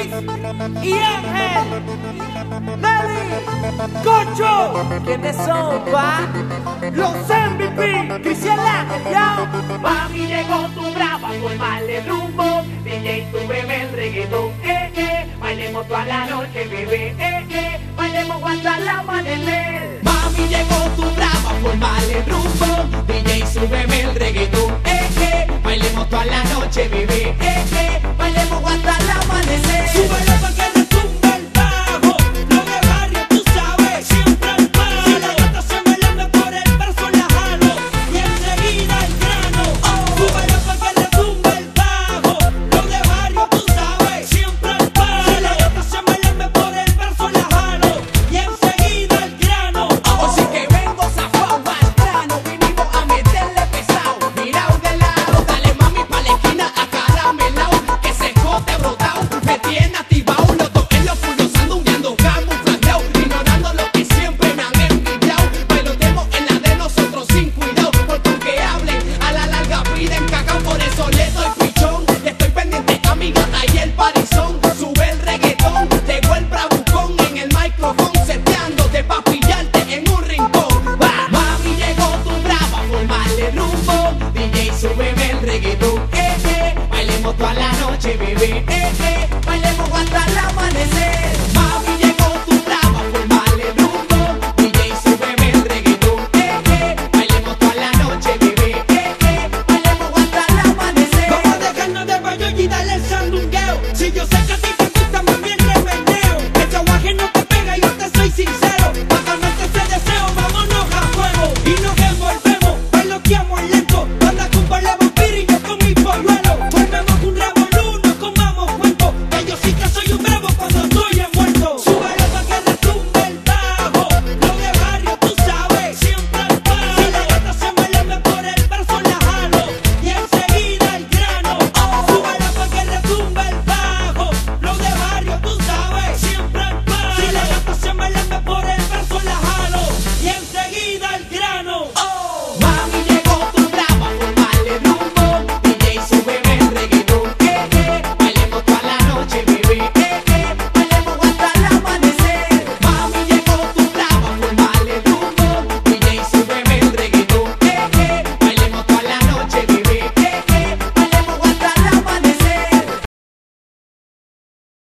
Y Ángel, Nelly, Cocho, ¿quiénes son, pa? Los MVP, Cristian Ángel, yo. Mami llegó tu brava, colmale rumbo, DJ tu bebé el reggaetón, eh, eh. Bailemos toda la noche, bebé, eh, eh. Bailemos hasta la amanecer. Mami llegó tu brava, colmale rumbo, DJ súbeme el reggaetón, eh, eh. Bailemos toda la noche, bebé, eh, eh. súbeme el reggaetón, eh, eh. Bailemos toda la noche, bebé, eh. eh. Bailemos hasta el amanecer.